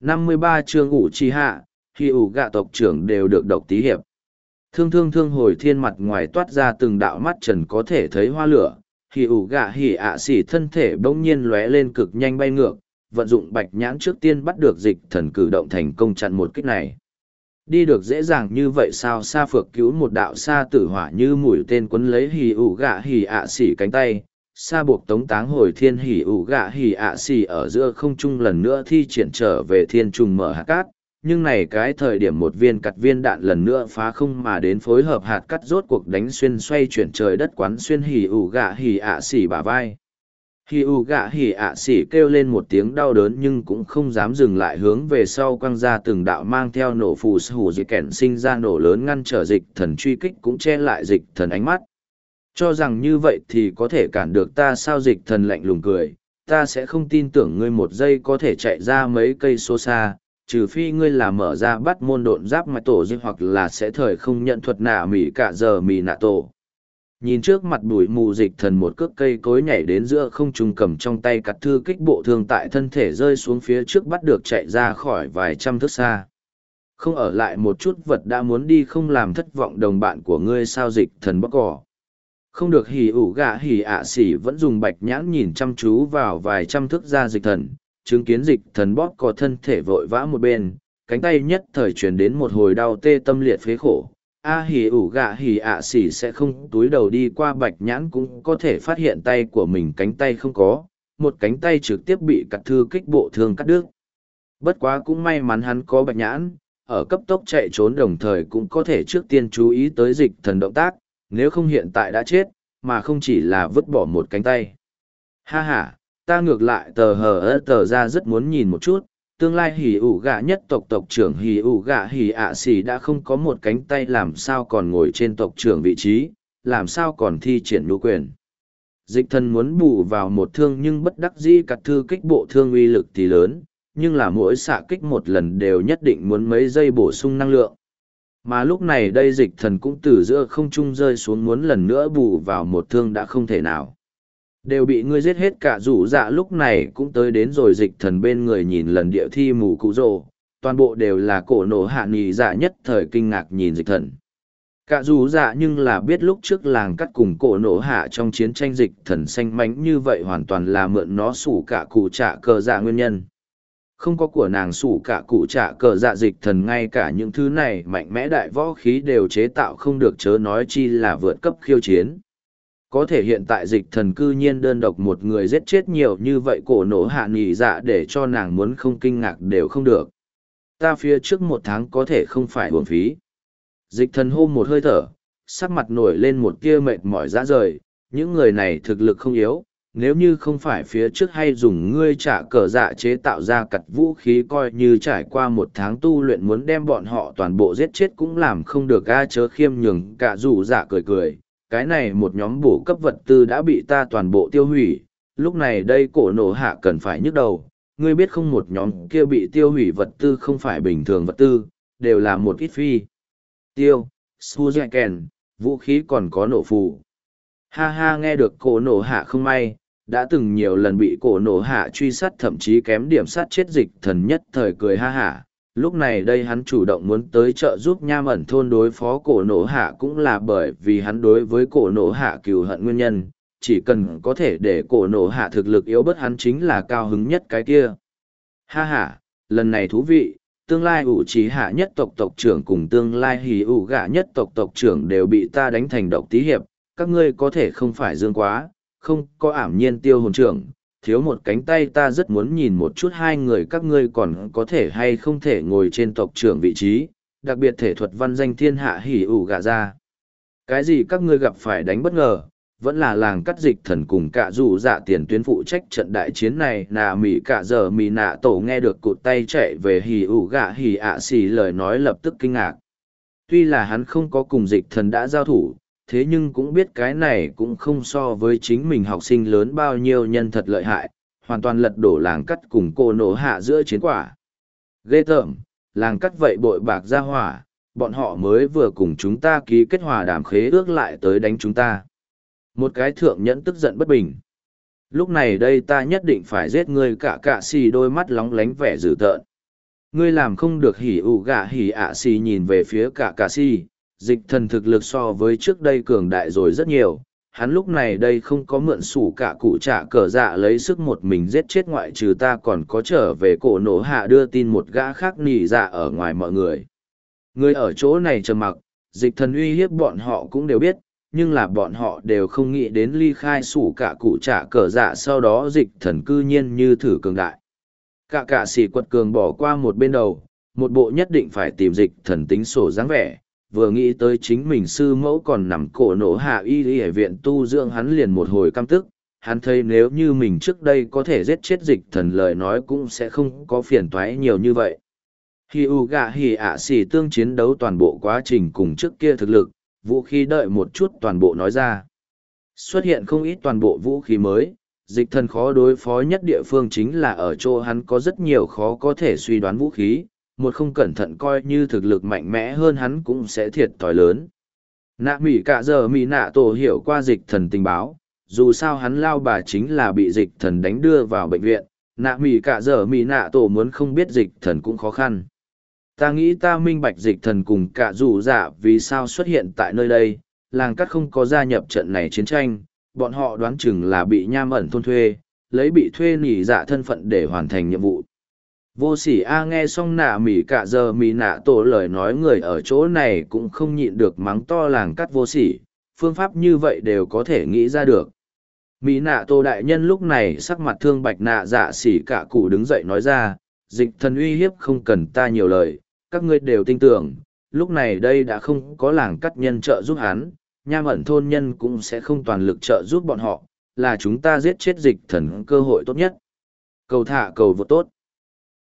53 chương ủ chi hạ, khi ủ gạ tộc trưởng đều được độc tí hiệp. Thương thương thương hồi thiên mặt ngoài toát ra từng đạo mắt trần có thể thấy hoa lửa, khi ủ gạ hỉ ạ xỉ thân thể bỗng nhiên lóe lên cực nhanh bay ngược, vận dụng bạch nhãn trước tiên bắt được dịch thần cử động thành công chặn một kích này. Đi được dễ dàng như vậy sao xa phược cứu một đạo xa tử hỏa như mũi tên quấn lấy hỉ ủ gạ hỉ ạ xỉ cánh tay, xa buộc tống táng hồi thiên hỉ ủ gạ hỉ ạ xì ở giữa không trung lần nữa thi triển trở về thiên trùng mở hạt cát, nhưng này cái thời điểm một viên cặt viên đạn lần nữa phá không mà đến phối hợp hạt cắt rốt cuộc đánh xuyên xoay chuyển trời đất quán xuyên hỉ ủ gạ hỉ ạ xì bả vai. Hỉ ủ gạ hỉ ạ xì kêu lên một tiếng đau đớn nhưng cũng không dám dừng lại hướng về sau quăng ra từng đạo mang theo nổ phù sù dị kẻn sinh ra nổ lớn ngăn trở dịch thần truy kích cũng che lại dịch thần ánh mắt cho rằng như vậy thì có thể cản được ta sao dịch thần lạnh lùng cười ta sẽ không tin tưởng ngươi một giây có thể chạy ra mấy cây số xa, trừ phi ngươi là mở ra bắt môn độn giáp mạch tổ dinh hoặc là sẽ thời không nhận thuật nạ mỉ cả giờ mỉ nạ tổ. Nhìn trước mặt bụi mù, dịch thần một cước cây cối nhảy đến giữa không trung cầm trong tay cặt thư kích bộ thương tại thân thể rơi xuống phía trước bắt được chạy ra khỏi vài trăm thước xa. Không ở lại một chút vật đã muốn đi không làm thất vọng đồng bạn của ngươi sao dịch thần bóc cỏ. Không được hỉ ủ gạ hỉ ạ xỉ vẫn dùng bạch nhãn nhìn chăm chú vào vài trăm thước ra dịch thần, chứng kiến dịch thần bóp có thân thể vội vã một bên, cánh tay nhất thời truyền đến một hồi đau tê tâm liệt phế khổ. A hỉ ủ gạ hỉ ạ xỉ sẽ không túi đầu đi qua bạch nhãn cũng có thể phát hiện tay của mình cánh tay không có, một cánh tay trực tiếp bị cắt thư kích bộ thương cắt đứt. Bất quá cũng may mắn hắn có bạch nhãn, ở cấp tốc chạy trốn đồng thời cũng có thể trước tiên chú ý tới dịch thần động tác, nếu không hiện tại đã chết, mà không chỉ là vứt bỏ một cánh tay. Ha ha, ta ngược lại tờ hờ ơ tờ ra rất muốn nhìn một chút tương lai hỉ ủ gạ nhất tộc tộc trưởng hỉ ủ gạ hỉ ạ xỉ đã không có một cánh tay làm sao còn ngồi trên tộc trưởng vị trí làm sao còn thi triển nhu quyền dịch thần muốn bù vào một thương nhưng bất đắc dĩ cặt thư kích bộ thương uy lực thì lớn nhưng là mỗi xạ kích một lần đều nhất định muốn mấy giây bổ sung năng lượng mà lúc này đây dịch thần cũng từ giữa không trung rơi xuống muốn lần nữa bù vào một thương đã không thể nào. Đều bị ngươi giết hết cả rủ dạ lúc này cũng tới đến rồi dịch thần bên người nhìn lần địa thi mù cụ rồ. Toàn bộ đều là cổ nổ hạ nghỉ dạ nhất thời kinh ngạc nhìn dịch thần. Cả dù dạ nhưng là biết lúc trước làng cắt cùng cổ nổ hạ trong chiến tranh dịch thần xanh mánh như vậy hoàn toàn là mượn nó sủ cả cụ trạ cờ dạ nguyên nhân không có của nàng sủ cả cụ trả cờ dạ dịch thần ngay cả những thứ này mạnh mẽ đại võ khí đều chế tạo không được chớ nói chi là vượt cấp khiêu chiến có thể hiện tại dịch thần cư nhiên đơn độc một người giết chết nhiều như vậy cổ nổ hạ nghỉ dạ để cho nàng muốn không kinh ngạc đều không được. Ta phía trước một tháng có thể không phải buồn phí. Dịch thần hô một hơi thở, sắc mặt nổi lên một tia mệt mỏi dã rời, những người này thực lực không yếu, nếu như không phải phía trước hay dùng ngươi trả cờ dạ chế tạo ra cặt vũ khí coi như trải qua một tháng tu luyện muốn đem bọn họ toàn bộ giết chết cũng làm không được ga chớ khiêm nhường cả dù dạ cười cười cái này một nhóm bổ cấp vật tư đã bị ta toàn bộ tiêu hủy, lúc này đây cổ nổ hạ cần phải nhức đầu, ngươi biết không một nhóm kia bị tiêu hủy vật tư không phải bình thường vật tư, đều là một ít phi. Tiêu, Suzuken, vũ khí còn có nổ phù. Ha ha nghe được cổ nổ hạ không may, đã từng nhiều lần bị cổ nổ hạ truy sát thậm chí kém điểm sát chết dịch thần nhất thời cười ha hả, lúc này đây hắn chủ động muốn tới trợ giúp nham ẩn thôn đối phó cổ nổ hạ cũng là bởi vì hắn đối với cổ nổ hạ cừu hận nguyên nhân. Chỉ cần có thể để cổ nổ hạ thực lực yếu bớt hắn chính là cao hứng nhất cái kia. Ha ha lần này thú vị tương lai ủ trí hạ nhất tộc tộc trưởng cùng tương lai hì ủ gạ nhất tộc tộc trưởng đều bị ta đánh thành độc tí hiệp các ngươi có thể không phải dương quá không có ảm nhiên tiêu hồn trưởng thiếu một cánh tay ta rất muốn nhìn một chút hai người các ngươi còn có thể hay không thể ngồi trên tộc trưởng vị trí, đặc biệt thể thuật văn danh thiên hạ hỉ ủ gạ ra. Cái gì các ngươi gặp phải đánh bất ngờ, vẫn là làng cắt dịch thần cùng cả dù dạ tiền tuyến phụ trách trận đại chiến này nà mỉ cả giờ mỉ nạ tổ nghe được cụt tay chạy về hỉ ủ gạ hỉ ạ xì lời nói lập tức kinh ngạc. Tuy là hắn không có cùng dịch thần đã giao thủ, thế nhưng cũng biết cái này cũng không so với chính mình học sinh lớn bao nhiêu nhân thật lợi hại, hoàn toàn lật đổ làng cắt cùng cô nổ hạ giữa chiến quả. Ghê tởm, làng cắt vậy bội bạc ra hỏa, bọn họ mới vừa cùng chúng ta ký kết hòa đàm khế ước lại tới đánh chúng ta. Một cái thượng nhẫn tức giận bất bình. Lúc này đây ta nhất định phải giết ngươi cả cạ xì đôi mắt lóng lánh vẻ dữ tợn. ngươi làm không được hỉ ủ gạ hỉ ạ xì nhìn về phía cả cạ xì dịch thần thực lực so với trước đây cường đại rồi rất nhiều. Hắn lúc này đây không có mượn sủ cả cụ trả cờ dạ lấy sức một mình giết chết ngoại trừ ta còn có trở về cổ nổ hạ đưa tin một gã khác nỉ dạ ở ngoài mọi người. Người ở chỗ này trầm mặc, dịch thần uy hiếp bọn họ cũng đều biết, nhưng là bọn họ đều không nghĩ đến ly khai sủ cả cụ trả cờ dạ sau đó dịch thần cư nhiên như thử cường đại. Cả cả xỉ quật cường bỏ qua một bên đầu, một bộ nhất định phải tìm dịch thần tính sổ dáng vẻ vừa nghĩ tới chính mình sư mẫu còn nằm cổ nổ hạ y y viện tu dưỡng hắn liền một hồi căm tức hắn thấy nếu như mình trước đây có thể giết chết dịch thần lời nói cũng sẽ không có phiền toái nhiều như vậy Hi U gạ hi ạ xỉ tương chiến đấu toàn bộ quá trình cùng trước kia thực lực, vũ khí đợi một chút toàn bộ nói ra. Xuất hiện không ít toàn bộ vũ khí mới, dịch thần khó đối phó nhất địa phương chính là ở chỗ hắn có rất nhiều khó có thể suy đoán vũ khí, một không cẩn thận coi như thực lực mạnh mẽ hơn hắn cũng sẽ thiệt thòi lớn. Nạ mỉ cả giờ mỉ nạ tổ hiểu qua dịch thần tình báo, dù sao hắn lao bà chính là bị dịch thần đánh đưa vào bệnh viện, nạ mỉ cả giờ mỉ nạ tổ muốn không biết dịch thần cũng khó khăn ta nghĩ ta minh bạch dịch thần cùng cả dù dạ vì sao xuất hiện tại nơi đây làng cắt không có gia nhập trận này chiến tranh bọn họ đoán chừng là bị nham ẩn thôn thuê lấy bị thuê nỉ dạ thân phận để hoàn thành nhiệm vụ vô sỉ a nghe xong nạ mỉ cả giờ mỉ nạ tổ lời nói người ở chỗ này cũng không nhịn được mắng to làng cắt vô sỉ phương pháp như vậy đều có thể nghĩ ra được mỹ nạ tổ đại nhân lúc này sắc mặt thương bạch nạ dạ xỉ cả cụ đứng dậy nói ra dịch thần uy hiếp không cần ta nhiều lời các ngươi đều tin tưởng, lúc này đây đã không có làng cắt nhân trợ giúp hắn, nham ẩn thôn nhân cũng sẽ không toàn lực trợ giúp bọn họ, là chúng ta giết chết dịch thần cơ hội tốt nhất. Cầu thả cầu vô tốt.